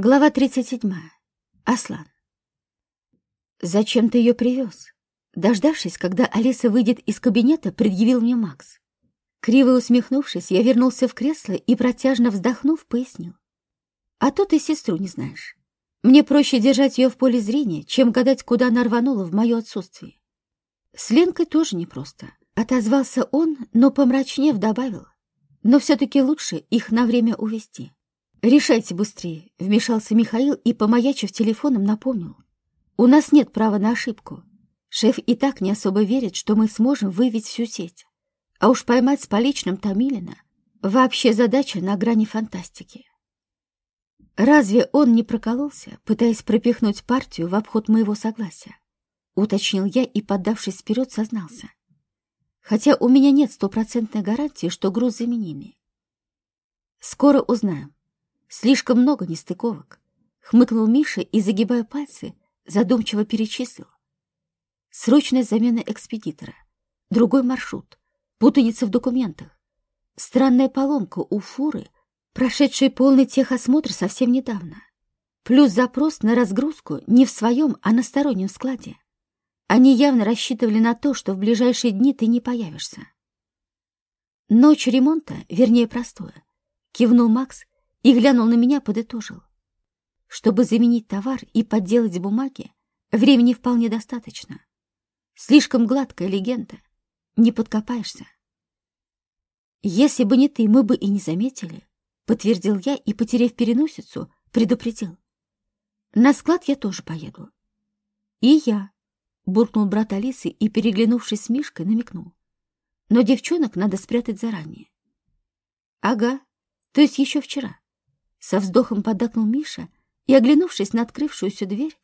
Глава 37. Аслан. «Зачем ты ее привез?» Дождавшись, когда Алиса выйдет из кабинета, предъявил мне Макс. Криво усмехнувшись, я вернулся в кресло и, протяжно вздохнув, пояснил. «А то ты сестру не знаешь. Мне проще держать ее в поле зрения, чем гадать, куда она рванула в мое отсутствие». С Ленкой тоже непросто. Отозвался он, но, помрачнев, добавил. «Но все-таки лучше их на время увести. «Решайте быстрее», — вмешался Михаил и, помаячив телефоном, напомнил. «У нас нет права на ошибку. Шеф и так не особо верит, что мы сможем выявить всю сеть. А уж поймать с поличным Томилина — вообще задача на грани фантастики». «Разве он не прокололся, пытаясь пропихнуть партию в обход моего согласия?» — уточнил я и, поддавшись вперед, сознался. «Хотя у меня нет стопроцентной гарантии, что груз заменимый. Скоро узнаем. Слишком много нестыковок. Хмыкнул Миша и, загибая пальцы, задумчиво перечислил. Срочная замена экспедитора. Другой маршрут. Путаница в документах. Странная поломка у фуры, прошедшей полный техосмотр совсем недавно. Плюс запрос на разгрузку не в своем, а на стороннем складе. Они явно рассчитывали на то, что в ближайшие дни ты не появишься. Ночь ремонта, вернее простое, кивнул Макс и глянул на меня, подытожил. Чтобы заменить товар и подделать бумаги, времени вполне достаточно. Слишком гладкая легенда, не подкопаешься. Если бы не ты, мы бы и не заметили, подтвердил я и, потеряв переносицу, предупредил. На склад я тоже поеду. И я, буркнул брат Алисы и, переглянувшись с Мишкой, намекнул. Но девчонок надо спрятать заранее. Ага, то есть еще вчера. Со вздохом подакнул Миша и, оглянувшись на открывшуюся дверь,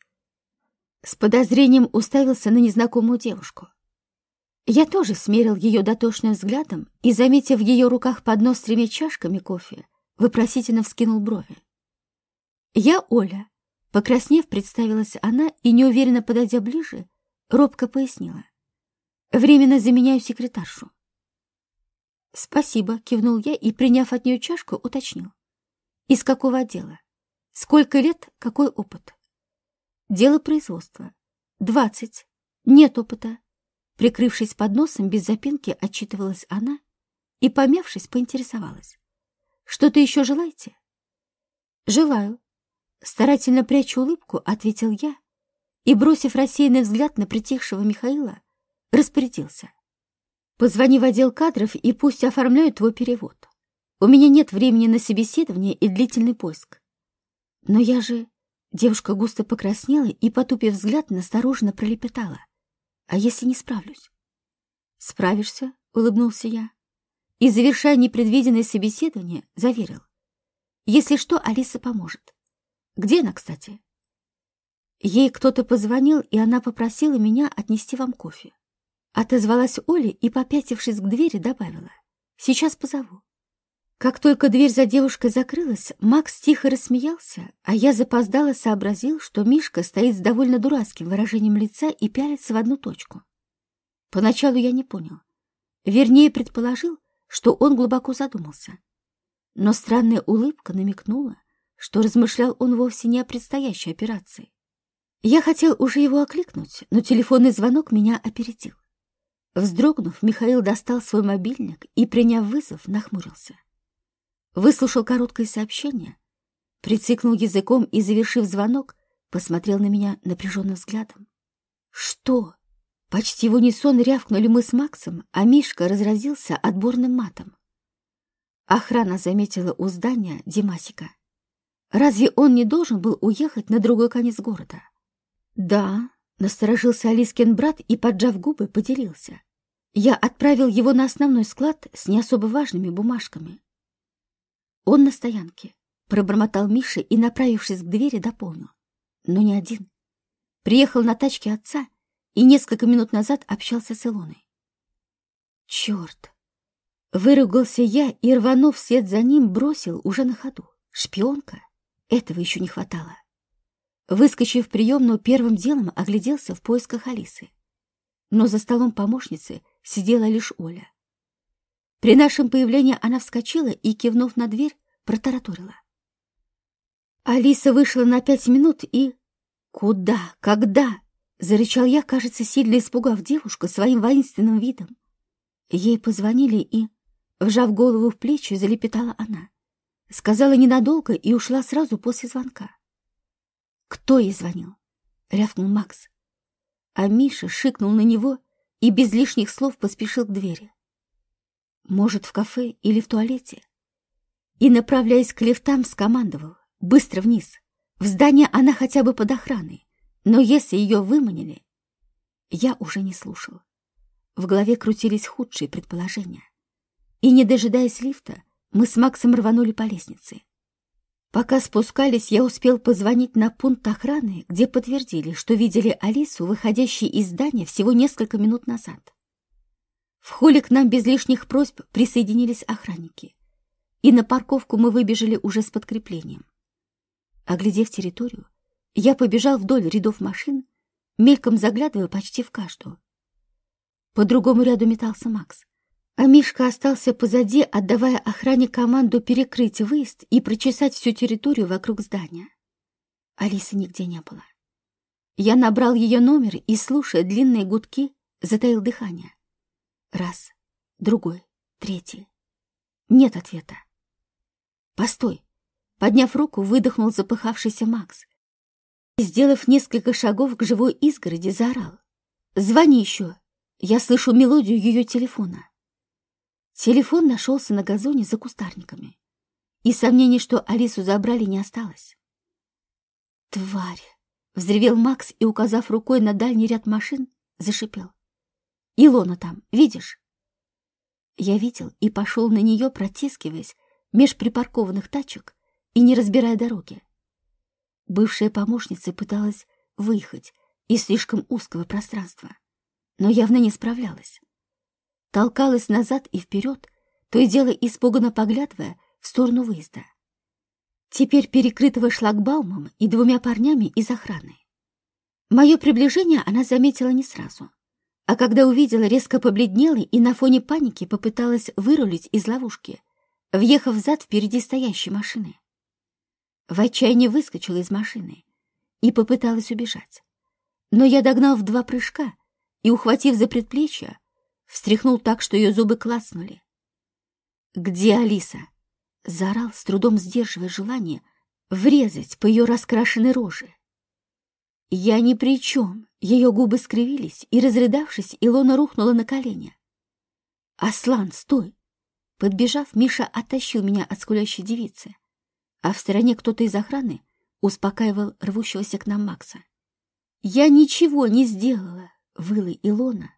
с подозрением уставился на незнакомую девушку. Я тоже смерил ее дотошным взглядом и, заметив в ее руках поднос с тремя чашками кофе, вопросительно вскинул брови. «Я Оля», — покраснев, представилась она и, неуверенно подойдя ближе, робко пояснила. «Временно заменяю секретаршу». «Спасибо», — кивнул я и, приняв от нее чашку, уточнил. Из какого отдела? Сколько лет, какой опыт? Дело производства. Двадцать. Нет опыта. Прикрывшись под носом, без запинки отчитывалась она и, помявшись, поинтересовалась. Что-то еще желаете? Желаю. Старательно прячу улыбку, ответил я и, бросив рассеянный взгляд на притихшего Михаила, распорядился. Позвони в отдел кадров и пусть оформляют твой перевод. У меня нет времени на собеседование и длительный поиск. Но я же... Девушка густо покраснела и, потупив взгляд, настороженно пролепетала. А если не справлюсь? Справишься, улыбнулся я. И, завершая непредвиденное собеседование, заверил. Если что, Алиса поможет. Где она, кстати? Ей кто-то позвонил, и она попросила меня отнести вам кофе. Отозвалась Оля и, попятившись к двери, добавила. Сейчас позову. Как только дверь за девушкой закрылась, Макс тихо рассмеялся, а я запоздало сообразил, что Мишка стоит с довольно дурацким выражением лица и пялится в одну точку. Поначалу я не понял. Вернее, предположил, что он глубоко задумался. Но странная улыбка намекнула, что размышлял он вовсе не о предстоящей операции. Я хотел уже его окликнуть, но телефонный звонок меня опередил. Вздрогнув, Михаил достал свой мобильник и, приняв вызов, нахмурился. Выслушал короткое сообщение, прицикнул языком и, завершив звонок, посмотрел на меня напряженным взглядом. «Что?» Почти в унисон рявкнули мы с Максом, а Мишка разразился отборным матом. Охрана заметила у здания Димасика. Разве он не должен был уехать на другой конец города? Да, насторожился Алискин брат и, поджав губы, поделился. Я отправил его на основной склад с не особо важными бумажками. «Он на стоянке», — пробормотал Миша и, направившись к двери, дополнил. Но не один. Приехал на тачке отца и несколько минут назад общался с Илоной. «Черт!» Выругался я и, рванув вслед за ним, бросил уже на ходу. «Шпионка? Этого еще не хватало». Выскочив в приемную, первым делом огляделся в поисках Алисы. Но за столом помощницы сидела лишь Оля. При нашем появлении она вскочила и, кивнув на дверь, протараторила. Алиса вышла на пять минут и... Куда? Когда? Зарычал я, кажется, сильно испугав девушку своим воинственным видом. Ей позвонили и, вжав голову в плечи, залепетала она. Сказала ненадолго и ушла сразу после звонка. «Кто ей звонил?» — рявкнул Макс. А Миша шикнул на него и без лишних слов поспешил к двери. Может, в кафе или в туалете? И, направляясь к лифтам, скомандовал. Быстро вниз. В здание она хотя бы под охраной. Но если ее выманили... Я уже не слушал. В голове крутились худшие предположения. И, не дожидаясь лифта, мы с Максом рванули по лестнице. Пока спускались, я успел позвонить на пункт охраны, где подтвердили, что видели Алису, выходящей из здания всего несколько минут назад. В холле к нам без лишних просьб присоединились охранники, и на парковку мы выбежали уже с подкреплением. Оглядев территорию, я побежал вдоль рядов машин, мельком заглядывая почти в каждую. По другому ряду метался Макс. А Мишка остался позади, отдавая охране команду перекрыть выезд и прочесать всю территорию вокруг здания. Алисы нигде не было. Я набрал ее номер и, слушая длинные гудки, затаил дыхание. Раз, другой, третий. Нет ответа. Постой. Подняв руку, выдохнул запыхавшийся Макс. И, сделав несколько шагов к живой изгороди, заорал. «Звони еще! Я слышу мелодию ее телефона!» Телефон нашелся на газоне за кустарниками, и сомнений, что Алису забрали, не осталось. «Тварь!» — взревел Макс и, указав рукой на дальний ряд машин, зашипел. «Илона там, видишь?» Я видел и пошел на нее, протискиваясь меж припаркованных тачек и не разбирая дороги. Бывшая помощница пыталась выехать из слишком узкого пространства, но явно не справлялась толкалась назад и вперед, то и дело испуганно поглядывая в сторону выезда. Теперь перекрытого шлагбаумом и двумя парнями из охраны. Мое приближение она заметила не сразу, а когда увидела, резко побледнела и на фоне паники попыталась вырулить из ловушки, въехав зад впереди стоящей машины. В отчаянии выскочила из машины и попыталась убежать. Но я догнал в два прыжка и, ухватив за предплечье, встряхнул так, что ее зубы класнули. «Где Алиса?» — заорал, с трудом сдерживая желание врезать по ее раскрашенной роже. «Я ни при чем!» Ее губы скривились, и, разрыдавшись, Илона рухнула на колени. «Аслан, стой!» Подбежав, Миша оттащил меня от скулящей девицы, а в стороне кто-то из охраны успокаивал рвущегося к нам Макса. «Я ничего не сделала!» — выла Илона,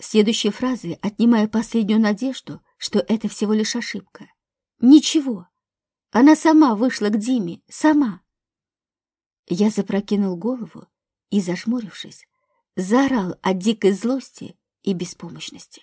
Следующей фразы, отнимая последнюю надежду, что это всего лишь ошибка. Ничего. Она сама вышла к Диме, сама. Я запрокинул голову и, зажмурившись, заорал от дикой злости и беспомощности.